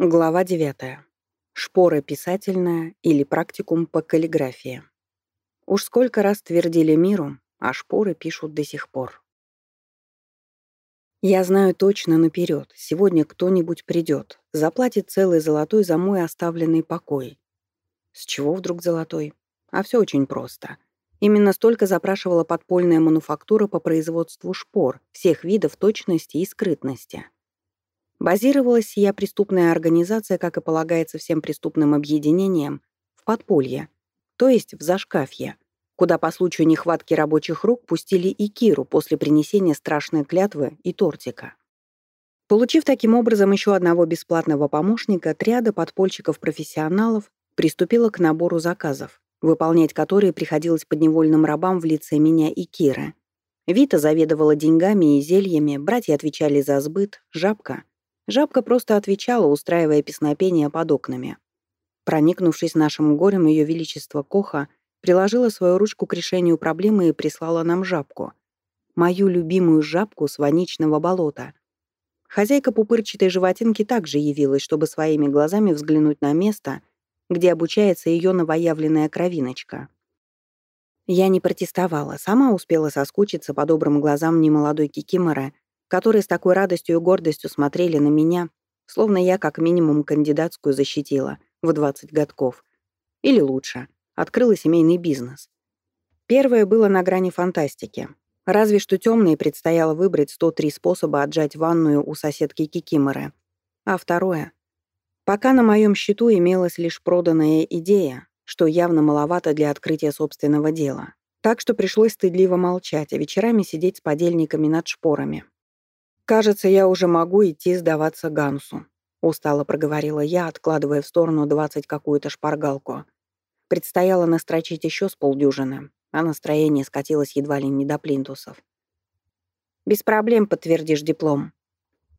Глава 9. Шпора писательная или практикум по каллиграфии. Уж сколько раз твердили миру, а шпоры пишут до сих пор. Я знаю точно наперед, сегодня кто-нибудь придет, заплатит целый золотой за мой оставленный покой. С чего вдруг золотой? А все очень просто. Именно столько запрашивала подпольная мануфактура по производству шпор, всех видов точности и скрытности. Базировалась сия преступная организация, как и полагается всем преступным объединениям, в подполье, то есть в зашкафье, куда по случаю нехватки рабочих рук пустили и Киру после принесения страшной клятвы и тортика. Получив таким образом еще одного бесплатного помощника, триада подпольщиков-профессионалов приступила к набору заказов, выполнять которые приходилось подневольным рабам в лице меня и Киры. Вита заведовала деньгами и зельями, братья отвечали за сбыт, жабка Жабка просто отвечала, устраивая песнопение под окнами. Проникнувшись нашим горем, ее величество Коха приложила свою ручку к решению проблемы и прислала нам жабку. Мою любимую жабку с ваничного болота. Хозяйка пупырчатой животинки также явилась, чтобы своими глазами взглянуть на место, где обучается ее новоявленная кровиночка. Я не протестовала, сама успела соскучиться по добрым глазам немолодой кикиморы, которые с такой радостью и гордостью смотрели на меня, словно я как минимум кандидатскую защитила в 20 годков. Или лучше, открыла семейный бизнес. Первое было на грани фантастики. Разве что темные предстояло выбрать 103 способа отжать ванную у соседки Кикиморы. А второе. Пока на моем счету имелась лишь проданная идея, что явно маловато для открытия собственного дела. Так что пришлось стыдливо молчать, а вечерами сидеть с подельниками над шпорами. «Кажется, я уже могу идти сдаваться Гансу», — устало проговорила я, откладывая в сторону двадцать какую-то шпаргалку. Предстояло настрочить еще с полдюжины, а настроение скатилось едва ли не до плинтусов. «Без проблем подтвердишь диплом».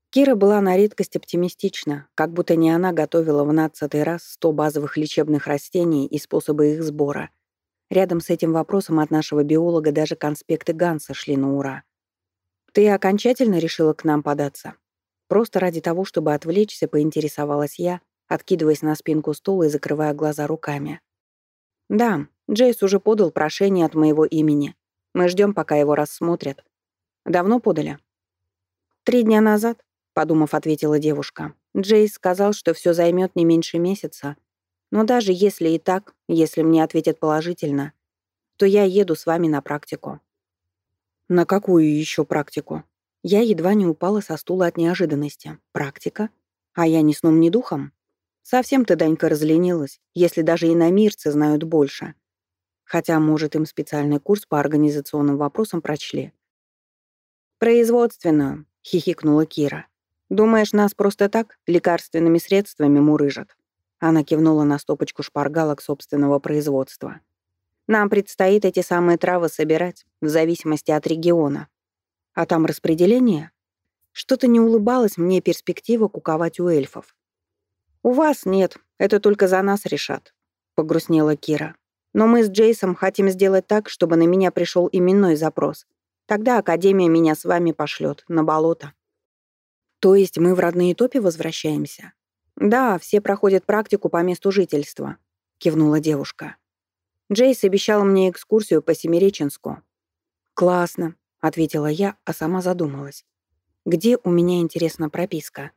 Кира была на редкость оптимистична, как будто не она готовила в нацатый раз сто базовых лечебных растений и способы их сбора. Рядом с этим вопросом от нашего биолога даже конспекты Ганса шли на ура. «Ты окончательно решила к нам податься?» Просто ради того, чтобы отвлечься, поинтересовалась я, откидываясь на спинку стула и закрывая глаза руками. «Да, Джейс уже подал прошение от моего имени. Мы ждем, пока его рассмотрят. Давно подали?» «Три дня назад», — подумав, ответила девушка. «Джейс сказал, что все займет не меньше месяца. Но даже если и так, если мне ответят положительно, то я еду с вами на практику. На какую еще практику? Я едва не упала со стула от неожиданности. Практика? А я ни сном, ни духом? Совсем ты, Данька, разленилась, если даже и иномирцы знают больше. Хотя, может, им специальный курс по организационным вопросам прочли. «Производственную», — хихикнула Кира. «Думаешь, нас просто так лекарственными средствами мурыжат?» Она кивнула на стопочку шпаргалок собственного производства. Нам предстоит эти самые травы собирать, в зависимости от региона. А там распределение? Что-то не улыбалось мне перспектива куковать у эльфов. «У вас нет, это только за нас решат», — погрустнела Кира. «Но мы с Джейсом хотим сделать так, чтобы на меня пришел именной запрос. Тогда Академия меня с вами пошлет на болото». «То есть мы в родные топи возвращаемся?» «Да, все проходят практику по месту жительства», — кивнула девушка. Джейс обещал мне экскурсию по Семиреченску. «Классно», — ответила я, а сама задумалась. «Где у меня, интересна прописка?»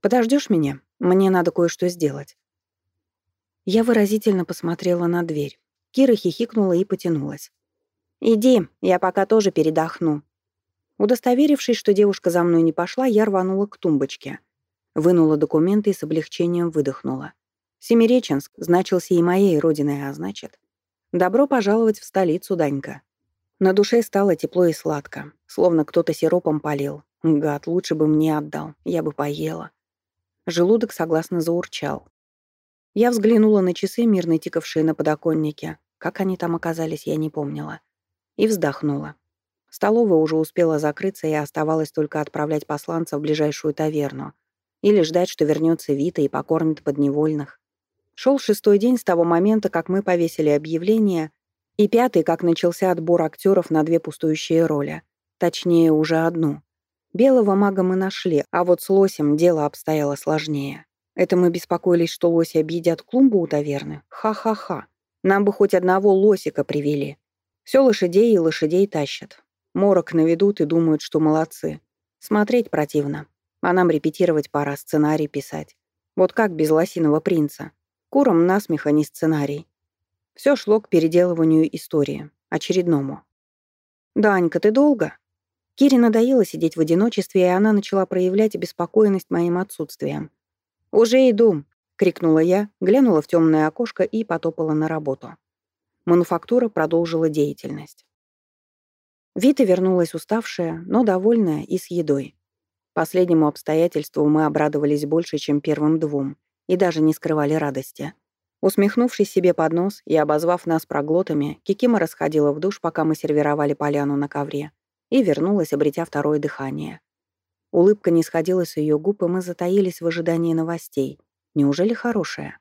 «Подождешь меня? Мне надо кое-что сделать». Я выразительно посмотрела на дверь. Кира хихикнула и потянулась. «Иди, я пока тоже передохну». Удостоверившись, что девушка за мной не пошла, я рванула к тумбочке. Вынула документы и с облегчением выдохнула. Семиреченск значился и моей родиной, а значит... Добро пожаловать в столицу, Данька. На душе стало тепло и сладко, словно кто-то сиропом полил. Гад, лучше бы мне отдал, я бы поела. Желудок согласно заурчал. Я взглянула на часы, мирно тикавшие на подоконнике. Как они там оказались, я не помнила. И вздохнула. Столовая уже успела закрыться, и оставалось только отправлять посланца в ближайшую таверну. Или ждать, что вернется Вита и покормит подневольных. Шел шестой день с того момента, как мы повесили объявление, и пятый, как начался отбор актеров на две пустующие роли. Точнее, уже одну. Белого мага мы нашли, а вот с лосем дело обстояло сложнее. Это мы беспокоились, что лоси объедят клумбу у таверны? Ха-ха-ха. Нам бы хоть одного лосика привели. Все лошадей и лошадей тащат. Морок наведут и думают, что молодцы. Смотреть противно. А нам репетировать пора, сценарий писать. Вот как без лосиного принца? Курам насмеха не сценарий. Все шло к переделыванию истории. Очередному. «Данька, ты долго?» Кире надоело сидеть в одиночестве, и она начала проявлять обеспокоенность моим отсутствием. «Уже иду!» — крикнула я, глянула в темное окошко и потопала на работу. Мануфактура продолжила деятельность. Вита вернулась уставшая, но довольная и с едой. Последнему обстоятельству мы обрадовались больше, чем первым двум, и даже не скрывали радости. Усмехнувшись себе под нос и обозвав нас проглотами, Кикима расходила в душ, пока мы сервировали поляну на ковре, и вернулась, обретя второе дыхание. Улыбка не сходила с ее губ, и мы затаились в ожидании новостей. Неужели хорошая?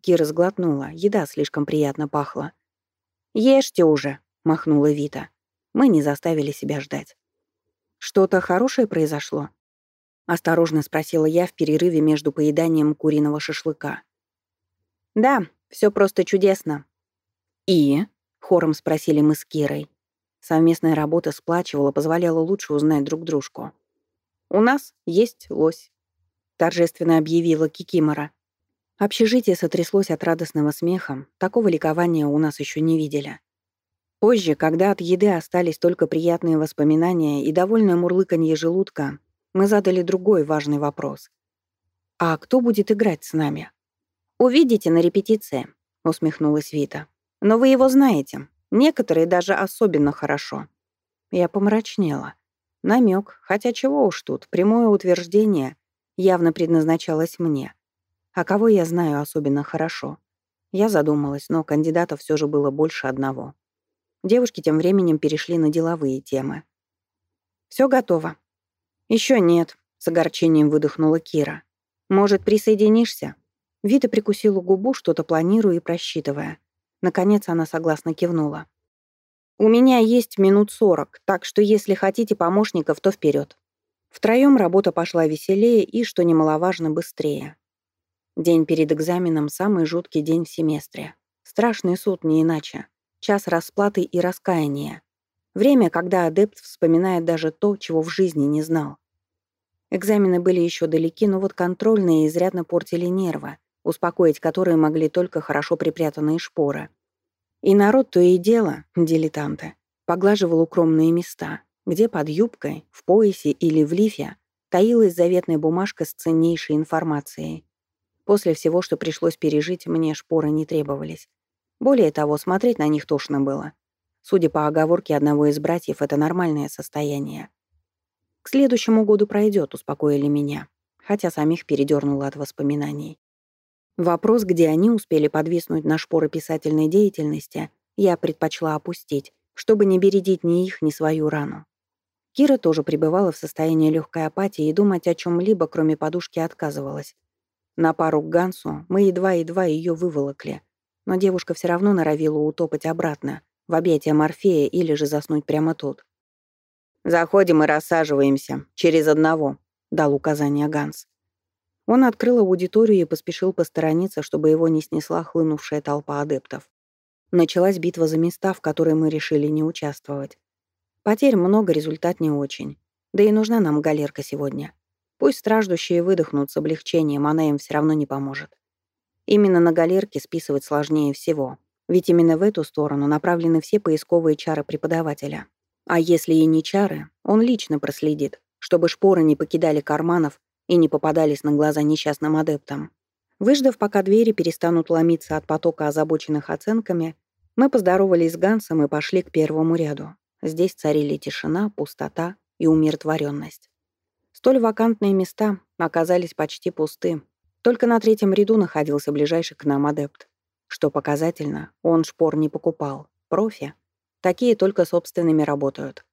Кира сглотнула, еда слишком приятно пахла. «Ешьте уже», — махнула Вита. Мы не заставили себя ждать. «Что-то хорошее произошло?» Осторожно спросила я в перерыве между поеданием куриного шашлыка. «Да, все просто чудесно». «И?» — хором спросили мы с Кирой. Совместная работа сплачивала, позволяла лучше узнать друг дружку. «У нас есть лось», — торжественно объявила Кикимора. Общежитие сотряслось от радостного смеха, такого ликования у нас еще не видели. Позже, когда от еды остались только приятные воспоминания и довольное мурлыканье желудка, мы задали другой важный вопрос. «А кто будет играть с нами?» «Увидите на репетиции», — усмехнулась Вита. «Но вы его знаете. Некоторые даже особенно хорошо». Я помрачнела. Намек, хотя чего уж тут, прямое утверждение явно предназначалось мне. А кого я знаю особенно хорошо? Я задумалась, но кандидатов все же было больше одного. Девушки тем временем перешли на деловые темы. Все готово». Еще нет», — с огорчением выдохнула Кира. «Может, присоединишься?» Вита прикусила губу, что-то планируя и просчитывая. Наконец она согласно кивнула. «У меня есть минут сорок, так что если хотите помощников, то вперед. Втроем работа пошла веселее и, что немаловажно, быстрее. День перед экзаменом — самый жуткий день в семестре. Страшный суд, не иначе. Час расплаты и раскаяния. Время, когда адепт вспоминает даже то, чего в жизни не знал. Экзамены были еще далеки, но вот контрольные изрядно портили нервы, успокоить которые могли только хорошо припрятанные шпоры. И народ то и дело, дилетанты, поглаживал укромные места, где под юбкой, в поясе или в лифе таилась заветная бумажка с ценнейшей информацией. После всего, что пришлось пережить, мне шпоры не требовались. Более того, смотреть на них тошно было. Судя по оговорке одного из братьев, это нормальное состояние. К следующему году пройдет, успокоили меня, хотя самих передернуло от воспоминаний. Вопрос, где они успели подвиснуть на шпоры писательной деятельности, я предпочла опустить, чтобы не бередить ни их, ни свою рану. Кира тоже пребывала в состоянии легкой апатии и думать о чем-либо, кроме подушки, отказывалась. На пару к Гансу мы едва-едва ее выволокли, но девушка все равно норовила утопать обратно, в объятия Морфея или же заснуть прямо тут. «Заходим и рассаживаемся. Через одного», — дал указание Ганс. Он открыл аудиторию и поспешил посторониться, чтобы его не снесла хлынувшая толпа адептов. Началась битва за места, в которой мы решили не участвовать. Потерь много, результат не очень. Да и нужна нам галерка сегодня. Пусть страждущие выдохнут с облегчением, она им все равно не поможет. Именно на галерке списывать сложнее всего, ведь именно в эту сторону направлены все поисковые чары преподавателя. А если и не чары, он лично проследит, чтобы шпоры не покидали карманов и не попадались на глаза несчастным адептам. Выждав, пока двери перестанут ломиться от потока озабоченных оценками, мы поздоровались с Гансом и пошли к первому ряду. Здесь царили тишина, пустота и умиротворенность. Столь вакантные места оказались почти пусты. Только на третьем ряду находился ближайший к нам адепт. Что показательно, он шпор не покупал. Профи. Такие только собственными работают.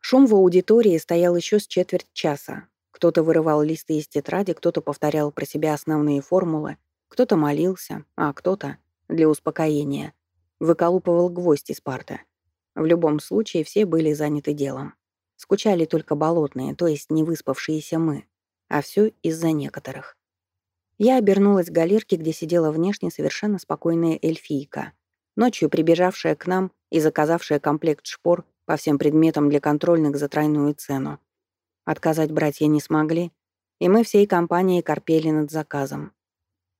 Шум в аудитории стоял еще с четверть часа, кто-то вырывал листы из тетради, кто-то повторял про себя основные формулы, кто-то молился, а кто-то, для успокоения, выколупывал гвоздь из парты. В любом случае все были заняты делом. Скучали только болотные, то есть не выспавшиеся мы. А все из-за некоторых. Я обернулась к галерке, где сидела внешне совершенно спокойная эльфийка, ночью прибежавшая к нам и заказавшая комплект шпор по всем предметам для контрольных за тройную цену. Отказать братья не смогли, и мы всей компанией корпели над заказом.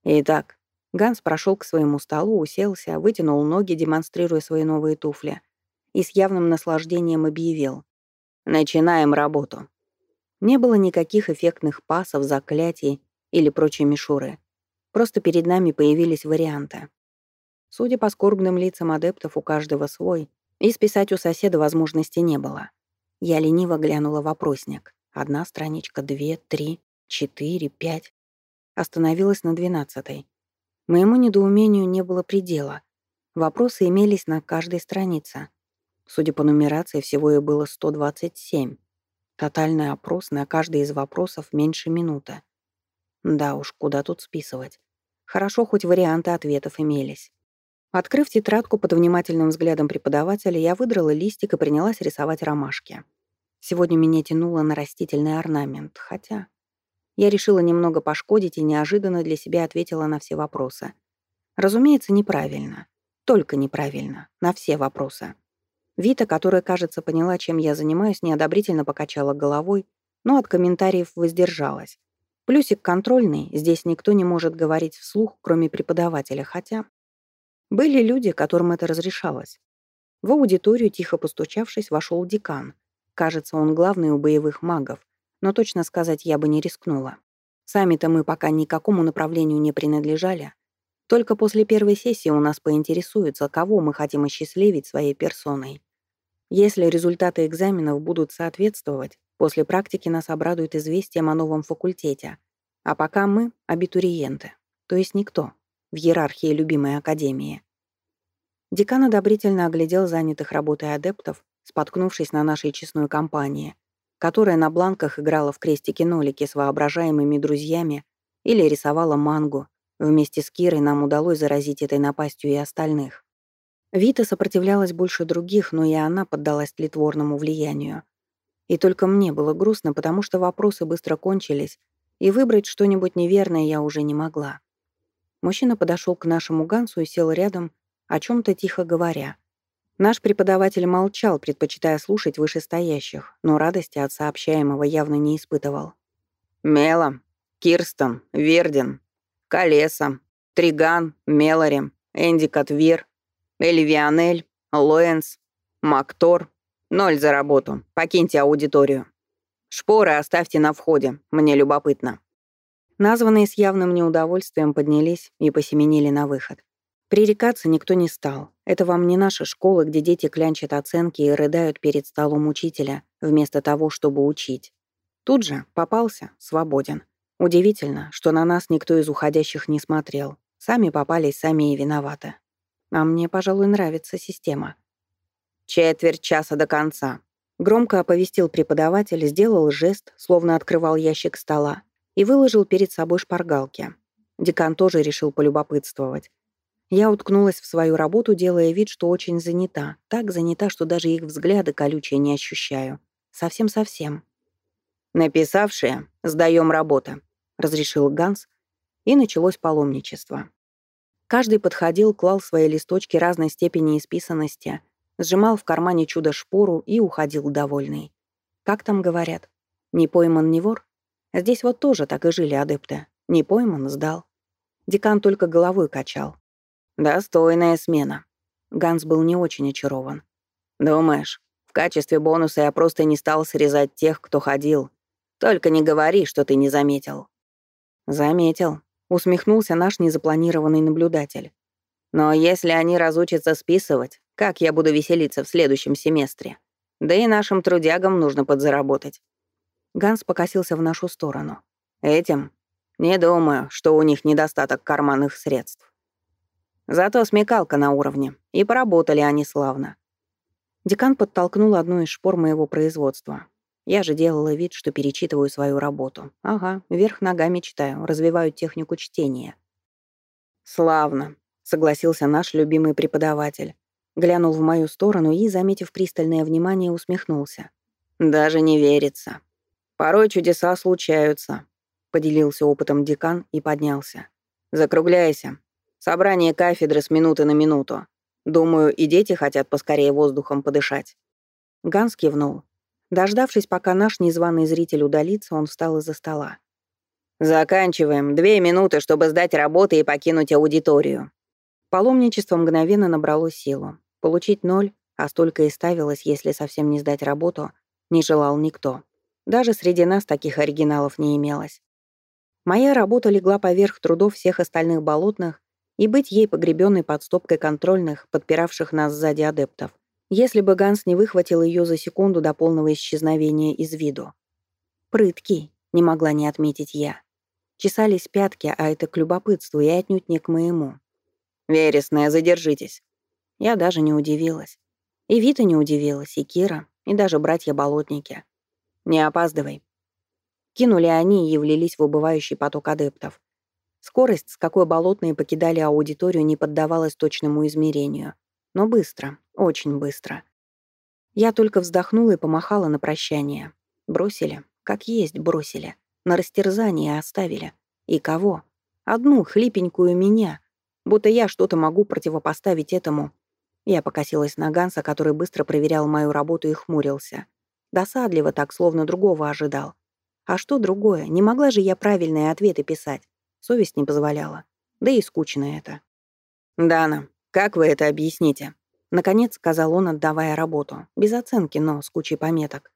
Итак, Ганс прошел к своему столу, уселся, вытянул ноги, демонстрируя свои новые туфли, и с явным наслаждением объявил. «Начинаем работу». Не было никаких эффектных пасов, заклятий или прочей мишуры. Просто перед нами появились варианты. Судя по скорбным лицам адептов, у каждого свой, и списать у соседа возможности не было. Я лениво глянула вопросник. Одна страничка, две, три, четыре, пять. Остановилась на двенадцатой. Моему недоумению не было предела. Вопросы имелись на каждой странице. Судя по нумерации, всего и было 127. Тотальный опрос на каждый из вопросов меньше минуты. Да уж, куда тут списывать. Хорошо, хоть варианты ответов имелись. Открыв тетрадку под внимательным взглядом преподавателя, я выдрала листик и принялась рисовать ромашки. Сегодня меня тянуло на растительный орнамент, хотя... Я решила немного пошкодить и неожиданно для себя ответила на все вопросы. Разумеется, неправильно. Только неправильно. На все вопросы. Вита, которая, кажется, поняла, чем я занимаюсь, неодобрительно покачала головой, но от комментариев воздержалась. Плюсик контрольный, здесь никто не может говорить вслух, кроме преподавателя, хотя... Были люди, которым это разрешалось. В аудиторию, тихо постучавшись, вошел декан. Кажется, он главный у боевых магов, но точно сказать я бы не рискнула. Сами-то мы пока никакому направлению не принадлежали. Только после первой сессии у нас поинтересуются, кого мы хотим осчастливить своей персоной. Если результаты экзаменов будут соответствовать, После практики нас обрадует известием о новом факультете. А пока мы — абитуриенты, то есть никто, в иерархии любимой академии. Декан одобрительно оглядел занятых работой адептов, споткнувшись на нашей честной компании, которая на бланках играла в крестики-нолики с воображаемыми друзьями или рисовала мангу. Вместе с Кирой нам удалось заразить этой напастью и остальных. Вита сопротивлялась больше других, но и она поддалась тлетворному влиянию. И только мне было грустно, потому что вопросы быстро кончились, и выбрать что-нибудь неверное я уже не могла. Мужчина подошел к нашему Гансу и сел рядом, о чем-то тихо говоря. Наш преподаватель молчал, предпочитая слушать вышестоящих, но радости от сообщаемого явно не испытывал. Мела, Кирстен, Вердин, Колеса, Триган, Мелори, Энди Катвир, Эльвианель, Лоэнс, Мактор, Ноль за работу. Покиньте аудиторию. Шпоры оставьте на входе. Мне любопытно». Названные с явным неудовольствием поднялись и посеменили на выход. Пререкаться никто не стал. Это вам не наша школа, где дети клянчат оценки и рыдают перед столом учителя, вместо того, чтобы учить. Тут же попался, свободен. Удивительно, что на нас никто из уходящих не смотрел. Сами попались, сами и виноваты. А мне, пожалуй, нравится система. Четверть часа до конца. Громко оповестил преподаватель, сделал жест, словно открывал ящик стола, и выложил перед собой шпаргалки. Декан тоже решил полюбопытствовать. Я уткнулась в свою работу, делая вид, что очень занята. Так занята, что даже их взгляды колючие не ощущаю. Совсем-совсем. «Написавшие, сдаем работу», — разрешил Ганс, и началось паломничество. Каждый подходил, клал свои листочки разной степени исписанности, сжимал в кармане чудо-шпору и уходил довольный. Как там говорят? Не пойман, не вор? Здесь вот тоже так и жили адепты. Не пойман, сдал. Декан только головой качал. Достойная смена. Ганс был не очень очарован. Думаешь, в качестве бонуса я просто не стал срезать тех, кто ходил. Только не говори, что ты не заметил. Заметил. Усмехнулся наш незапланированный наблюдатель. Но если они разучатся списывать, как я буду веселиться в следующем семестре? Да и нашим трудягам нужно подзаработать». Ганс покосился в нашу сторону. «Этим? Не думаю, что у них недостаток карманных средств. Зато смекалка на уровне, и поработали они славно». Декан подтолкнул одну из шпор моего производства. Я же делала вид, что перечитываю свою работу. Ага, вверх ногами читаю, развиваю технику чтения. «Славно», — согласился наш любимый преподаватель. Глянул в мою сторону и, заметив пристальное внимание, усмехнулся. «Даже не верится. Порой чудеса случаются. — поделился опытом декан и поднялся. «Закругляйся. Собрание кафедры с минуты на минуту. Думаю, и дети хотят поскорее воздухом подышать». Ганс кивнул. Дождавшись, пока наш незваный зритель удалится, он встал из-за стола. «Заканчиваем. Две минуты, чтобы сдать работы и покинуть аудиторию». Паломничество мгновенно набрало силу. Получить ноль, а столько и ставилось, если совсем не сдать работу, не желал никто. Даже среди нас таких оригиналов не имелось. Моя работа легла поверх трудов всех остальных болотных, и быть ей погребенной под стопкой контрольных, подпиравших нас сзади адептов, если бы Ганс не выхватил ее за секунду до полного исчезновения из виду. Прыткий, не могла не отметить я. Чесались пятки, а это к любопытству и отнюдь не к моему. «Вересная, задержитесь». Я даже не удивилась. И Вита не удивилась, и Кира, и даже братья-болотники. «Не опаздывай». Кинули они и влились в убывающий поток адептов. Скорость, с какой болотные покидали аудиторию, не поддавалась точному измерению. Но быстро, очень быстро. Я только вздохнула и помахала на прощание. Бросили, как есть бросили. На растерзание оставили. И кого? Одну хлипенькую меня. Будто я что-то могу противопоставить этому. Я покосилась на Ганса, который быстро проверял мою работу и хмурился. Досадливо так, словно другого ожидал. А что другое? Не могла же я правильные ответы писать. Совесть не позволяла. Да и скучно это. «Дана, как вы это объясните?» Наконец сказал он, отдавая работу. Без оценки, но с кучей пометок.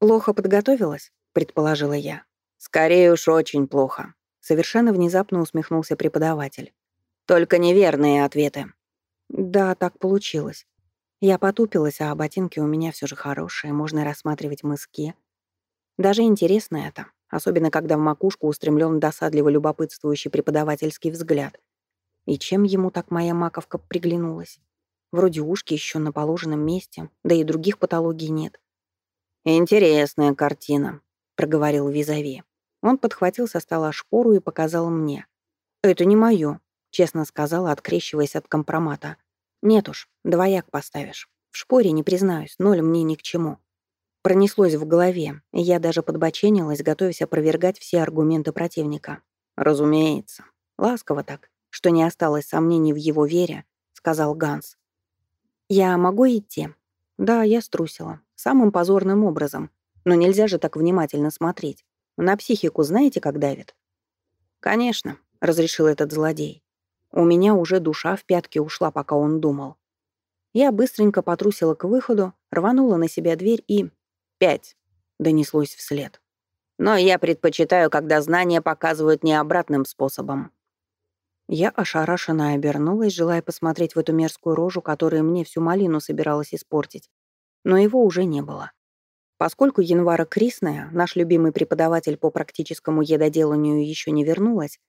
«Плохо подготовилась?» — предположила я. «Скорее уж очень плохо», — совершенно внезапно усмехнулся преподаватель. «Только неверные ответы». «Да, так получилось. Я потупилась, а ботинки у меня все же хорошие, можно рассматривать мыски. Даже интересно это особенно когда в макушку устремлен досадливо любопытствующий преподавательский взгляд. И чем ему так моя маковка приглянулась? Вроде ушки еще на положенном месте, да и других патологий нет. «Интересная картина», — проговорил Визави. Он подхватил со стола шпору и показал мне. «Это не мое», — честно сказала, открещиваясь от компромата. «Нет уж, двояк поставишь. В шпоре не признаюсь, ноль мне ни к чему. Пронеслось в голове, и я даже подбоченилась, готовясь опровергать все аргументы противника. «Разумеется. Ласково так, что не осталось сомнений в его вере», — сказал Ганс. «Я могу идти?» «Да, я струсила. Самым позорным образом. Но нельзя же так внимательно смотреть. На психику знаете, как давит?» «Конечно», — разрешил этот злодей. У меня уже душа в пятки ушла, пока он думал. Я быстренько потрусила к выходу, рванула на себя дверь и пять», — донеслось вслед. «Но я предпочитаю, когда знания показывают не обратным способом». Я ошарашенно обернулась, желая посмотреть в эту мерзкую рожу, которая мне всю малину собиралась испортить. Но его уже не было. Поскольку Январа Крисная, наш любимый преподаватель по практическому едоделанию, еще не вернулась,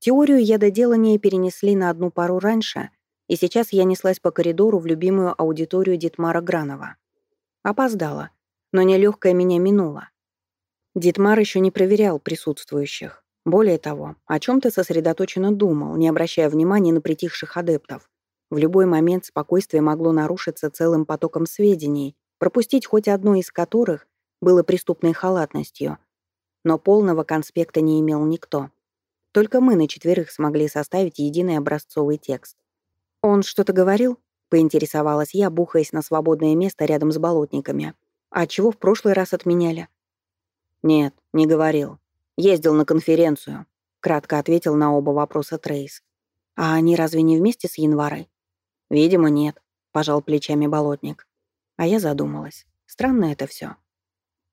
теорию едоделания перенесли на одну пару раньше, и сейчас я неслась по коридору в любимую аудиторию Дитмара Гранова. Опоздала но нелегкая меня минула. Дитмар еще не проверял присутствующих. Более того, о чем-то сосредоточенно думал, не обращая внимания на притихших адептов. В любой момент спокойствие могло нарушиться целым потоком сведений, пропустить хоть одно из которых было преступной халатностью. Но полного конспекта не имел никто. Только мы на четверых смогли составить единый образцовый текст. «Он что-то говорил?» — поинтересовалась я, бухаясь на свободное место рядом с болотниками. А чего в прошлый раз отменяли? Нет, не говорил. Ездил на конференцию. Кратко ответил на оба вопроса Трейс. А они разве не вместе с Январой? Видимо, нет, пожал плечами болотник. А я задумалась. Странно это все.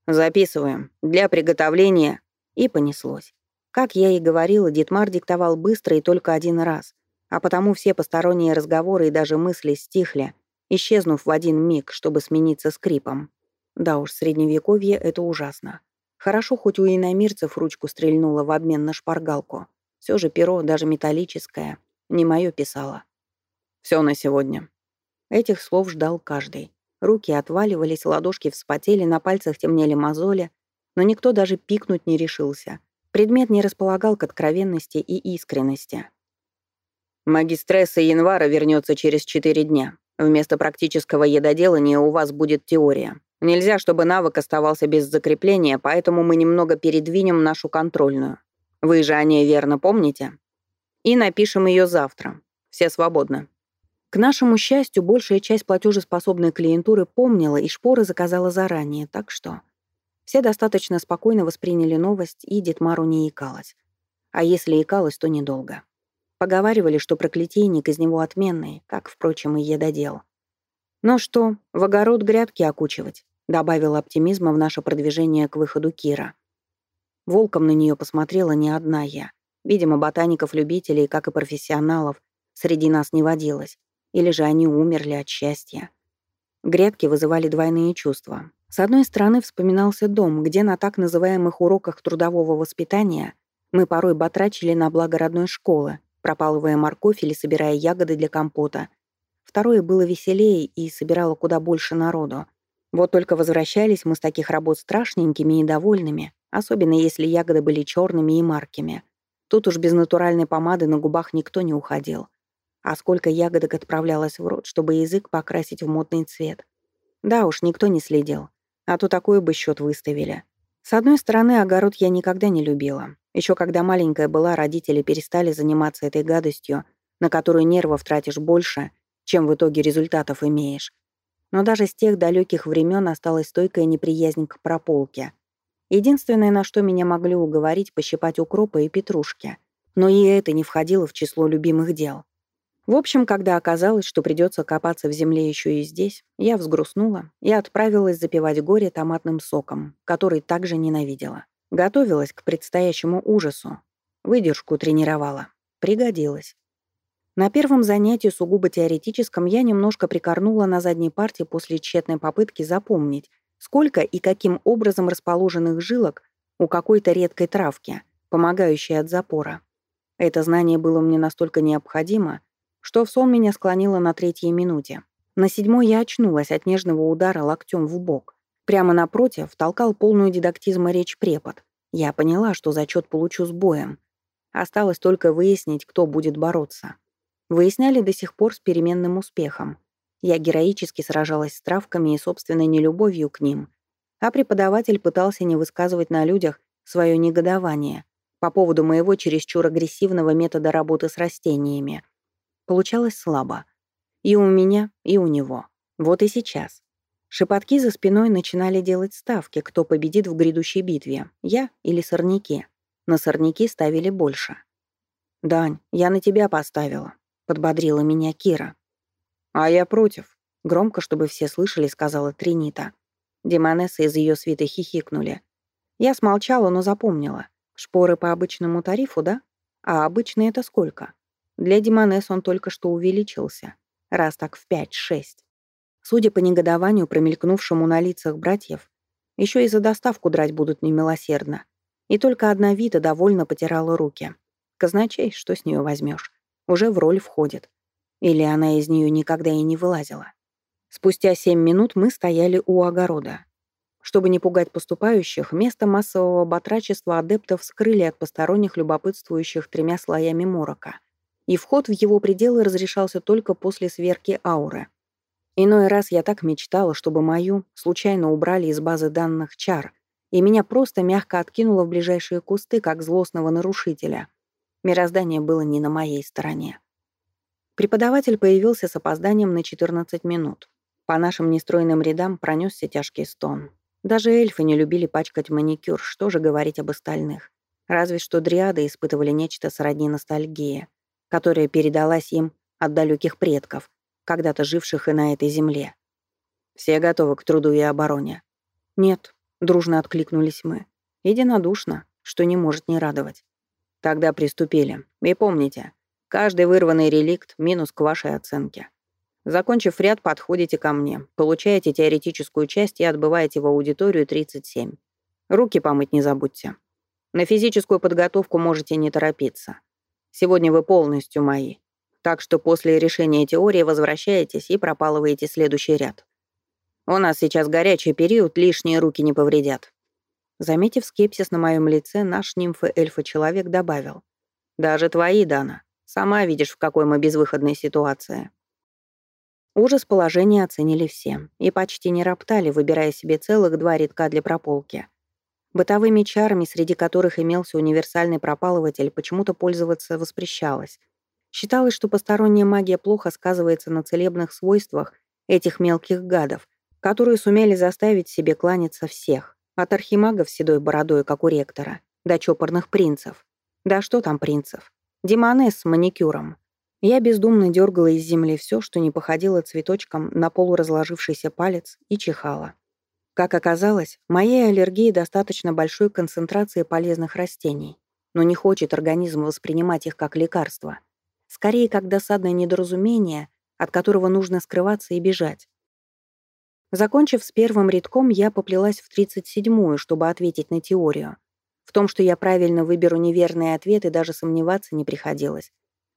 Записываем. Для приготовления. И понеслось. Как я и говорила, Дитмар диктовал быстро и только один раз, а потому все посторонние разговоры и даже мысли стихли, исчезнув в один миг, чтобы смениться скрипом. Да уж, средневековье — это ужасно. Хорошо, хоть у иномирцев ручку стрельнула в обмен на шпаргалку. Все же перо, даже металлическое, не мое писало. Все на сегодня. Этих слов ждал каждый. Руки отваливались, ладошки вспотели, на пальцах темнели мозоли, но никто даже пикнуть не решился. Предмет не располагал к откровенности и искренности. Магистресса Январа вернется через четыре дня. Вместо практического едоделания у вас будет теория. Нельзя, чтобы навык оставался без закрепления, поэтому мы немного передвинем нашу контрольную. Вы же о ней верно помните? И напишем ее завтра. Все свободны. К нашему счастью, большая часть платежеспособной клиентуры помнила и шпоры заказала заранее, так что... Все достаточно спокойно восприняли новость, и Детмару не икалась. А если икалась, то недолго. Поговаривали, что проклятийник из него отменный, как, впрочем, и едодел. «Ну что, в огород грядки окучивать», добавил оптимизма в наше продвижение к выходу Кира. Волком на нее посмотрела не одна я. Видимо, ботаников-любителей, как и профессионалов, среди нас не водилось. Или же они умерли от счастья. Грядки вызывали двойные чувства. С одной стороны, вспоминался дом, где на так называемых уроках трудового воспитания мы порой батрачили на благо родной школы, пропалывая морковь или собирая ягоды для компота. Второе было веселее и собирало куда больше народу. Вот только возвращались мы с таких работ страшненькими и довольными, особенно если ягоды были черными и маркими. Тут уж без натуральной помады на губах никто не уходил. А сколько ягодок отправлялось в рот, чтобы язык покрасить в модный цвет. Да уж, никто не следил. А то такой бы счет выставили. С одной стороны, огород я никогда не любила. Еще когда маленькая была, родители перестали заниматься этой гадостью, на которую нервов тратишь больше, чем в итоге результатов имеешь. Но даже с тех далеких времен осталась стойкая неприязнь к прополке. Единственное, на что меня могли уговорить, пощипать укропа и петрушки. Но и это не входило в число любимых дел. В общем, когда оказалось, что придется копаться в земле еще и здесь, я взгрустнула и отправилась запивать горе томатным соком, который также ненавидела. Готовилась к предстоящему ужасу. Выдержку тренировала. Пригодилась. На первом занятии сугубо теоретическом я немножко прикорнула на задней парте после тщетной попытки запомнить, сколько и каким образом расположенных жилок у какой-то редкой травки, помогающей от запора. Это знание было мне настолько необходимо, что в сон меня склонило на третьей минуте. На седьмой я очнулась от нежного удара локтем в бок. Прямо напротив толкал полную дидактизма речь препод. Я поняла, что зачет получу с боем. Осталось только выяснить, кто будет бороться. Выясняли до сих пор с переменным успехом. Я героически сражалась с травками и собственной нелюбовью к ним. А преподаватель пытался не высказывать на людях свое негодование по поводу моего чересчур агрессивного метода работы с растениями. Получалось слабо. И у меня, и у него. Вот и сейчас. Шепотки за спиной начинали делать ставки, кто победит в грядущей битве, я или сорняки. На сорняки ставили больше. «Дань, я на тебя поставила», подбодрила меня Кира. «А я против», — громко, чтобы все слышали, сказала Тринита. Демонессы из ее свиты хихикнули. Я смолчала, но запомнила. Шпоры по обычному тарифу, да? А обычный это сколько? Для Демонесс он только что увеличился. Раз так в пять-шесть. Судя по негодованию, промелькнувшему на лицах братьев, еще и за доставку драть будут немилосердно. И только одна Вита довольно потирала руки. Казначей, что с нее возьмешь? уже в роль входит. Или она из нее никогда и не вылазила. Спустя семь минут мы стояли у огорода. Чтобы не пугать поступающих, место массового батрачества адептов скрыли от посторонних любопытствующих тремя слоями морока. И вход в его пределы разрешался только после сверки ауры. Иной раз я так мечтала, чтобы мою случайно убрали из базы данных чар, и меня просто мягко откинуло в ближайшие кусты, как злостного нарушителя — Мироздание было не на моей стороне. Преподаватель появился с опозданием на 14 минут. По нашим нестройным рядам пронесся тяжкий стон. Даже эльфы не любили пачкать маникюр, что же говорить об остальных. Разве что дриады испытывали нечто сродни ностальгии, которая передалась им от далеких предков, когда-то живших и на этой земле. Все готовы к труду и обороне. Нет, дружно откликнулись мы. Единодушно, что не может не радовать. Тогда приступили. И помните, каждый вырванный реликт минус к вашей оценке. Закончив ряд, подходите ко мне, получаете теоретическую часть и отбываете в аудиторию 37. Руки помыть не забудьте. На физическую подготовку можете не торопиться. Сегодня вы полностью мои. Так что после решения теории возвращаетесь и пропалываете следующий ряд. У нас сейчас горячий период, лишние руки не повредят. Заметив скепсис на моем лице, наш нимфы-эльфа-человек добавил. «Даже твои, Дана. Сама видишь, в какой мы безвыходной ситуации». Ужас положения оценили все и почти не роптали, выбирая себе целых два редка для прополки. Бытовыми чарами, среди которых имелся универсальный пропалыватель, почему-то пользоваться воспрещалось. Считалось, что посторонняя магия плохо сказывается на целебных свойствах этих мелких гадов, которые сумели заставить себе кланяться всех, от архимагов с седой бородой, как у ректора, до чопорных принцев. Да что там принцев? Демонесс с маникюром. Я бездумно дергала из земли все, что не походило цветочком на полуразложившийся палец, и чихала. Как оказалось, моей аллергии достаточно большой концентрации полезных растений, но не хочет организм воспринимать их как лекарство. Скорее, как досадное недоразумение, от которого нужно скрываться и бежать. Закончив с первым рядком, я поплелась в 37-ю, чтобы ответить на теорию. В том, что я правильно выберу неверные ответы, даже сомневаться не приходилось.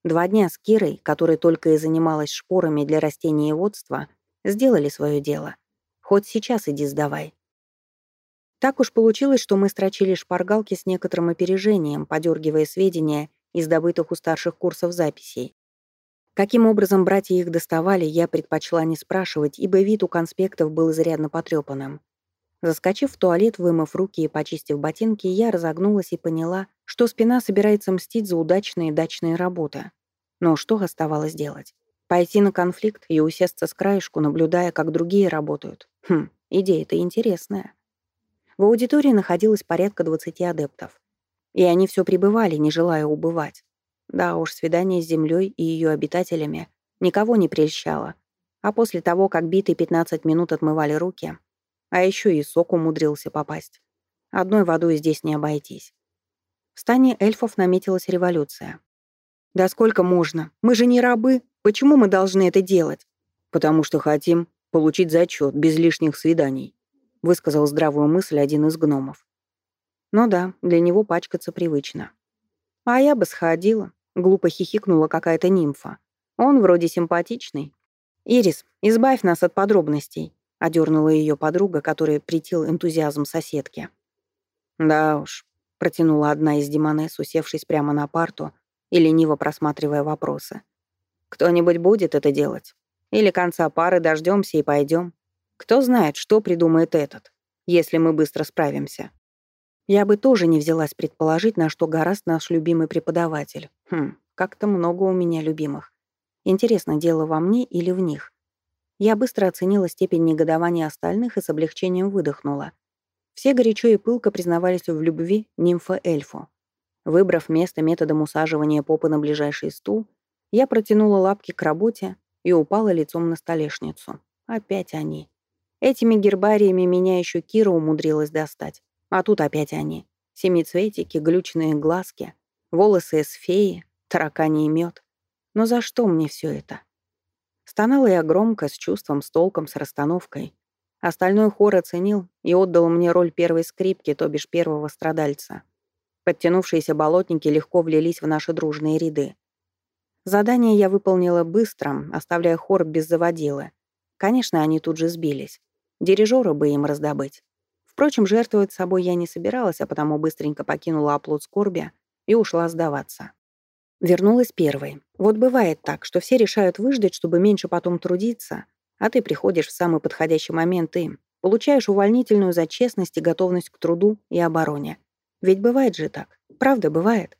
Два дня с Кирой, которая только и занималась шпорами для растениеводства, сделали свое дело. Хоть сейчас иди сдавай. Так уж получилось, что мы строчили шпаргалки с некоторым опережением, подергивая сведения из добытых у старших курсов записей. Каким образом братья их доставали, я предпочла не спрашивать, ибо вид у конспектов был изрядно потрепанным. Заскочив в туалет, вымыв руки и почистив ботинки, я разогнулась и поняла, что спина собирается мстить за удачные дачные работы. Но что оставалось делать? Пойти на конфликт и усесться с краешку, наблюдая, как другие работают. Хм, идея-то интересная. В аудитории находилось порядка 20 адептов. И они все пребывали, не желая убывать. Да уж, свидание с Землей и ее обитателями никого не прельщало. А после того, как битые 15 минут отмывали руки, а еще и сок умудрился попасть. Одной водой здесь не обойтись. В стане эльфов наметилась революция. «Да сколько можно? Мы же не рабы. Почему мы должны это делать?» «Потому что хотим получить зачет без лишних свиданий», высказал здравую мысль один из гномов. «Ну да, для него пачкаться привычно». «А я бы сходила», — глупо хихикнула какая-то нимфа. «Он вроде симпатичный. Ирис, избавь нас от подробностей. — одернула ее подруга, которая притил энтузиазм соседки. «Да уж», — протянула одна из демонесс, усевшись прямо на парту и лениво просматривая вопросы. «Кто-нибудь будет это делать? Или конца пары дождемся и пойдем? Кто знает, что придумает этот, если мы быстро справимся?» Я бы тоже не взялась предположить, на что гораст наш любимый преподаватель. Хм, как-то много у меня любимых. Интересно, дело во мне или в них? Я быстро оценила степень негодования остальных и с облегчением выдохнула. Все горячо и пылко признавались в любви нимфа-эльфу. Выбрав место методом усаживания попы на ближайший стул, я протянула лапки к работе и упала лицом на столешницу. Опять они. Этими гербариями меня еще Кира умудрилась достать. А тут опять они. Семицветики, глючные глазки, волосы из феи, таракани и мед. Но за что мне все это? Стонала я громко, с чувством, с толком, с расстановкой. Остальной хор оценил и отдал мне роль первой скрипки, то бишь первого страдальца. Подтянувшиеся болотники легко влились в наши дружные ряды. Задание я выполнила быстро, оставляя хор без заводилы. Конечно, они тут же сбились. Дирижера бы им раздобыть. Впрочем, жертвовать собой я не собиралась, а потому быстренько покинула оплот скорби и ушла сдаваться. Вернулась первой. Вот бывает так, что все решают выждать, чтобы меньше потом трудиться, а ты приходишь в самый подходящий момент и получаешь увольнительную за честность и готовность к труду и обороне. Ведь бывает же так. Правда, бывает?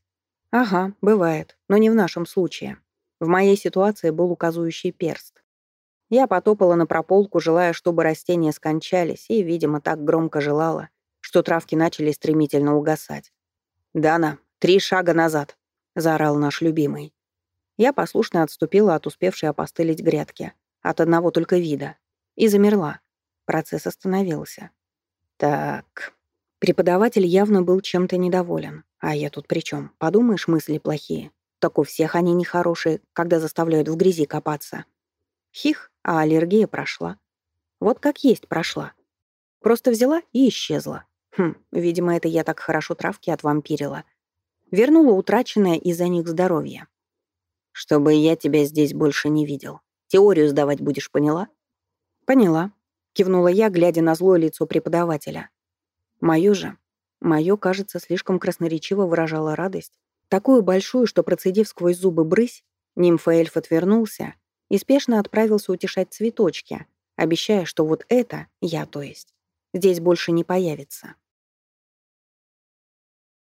Ага, бывает, но не в нашем случае. В моей ситуации был указующий перст. Я потопала на прополку, желая, чтобы растения скончались, и, видимо, так громко желала, что травки начали стремительно угасать. «Дана, три шага назад!» — заорал наш любимый. Я послушно отступила от успевшей опостылить грядки, от одного только вида, и замерла. Процесс остановился. Так, преподаватель явно был чем-то недоволен. А я тут при чем? Подумаешь, мысли плохие. Так у всех они нехорошие, когда заставляют в грязи копаться. Хих, а аллергия прошла. Вот как есть прошла. Просто взяла и исчезла. Хм, видимо, это я так хорошо травки отвампирила, Вернула утраченное из-за них здоровье. «Чтобы я тебя здесь больше не видел. Теорию сдавать будешь, поняла?» «Поняла», — кивнула я, глядя на злое лицо преподавателя. Мое же, мое, кажется, слишком красноречиво выражало радость. Такую большую, что, процедив сквозь зубы брысь, нимфа-эльф отвернулся и спешно отправился утешать цветочки, обещая, что вот это, я то есть, здесь больше не появится.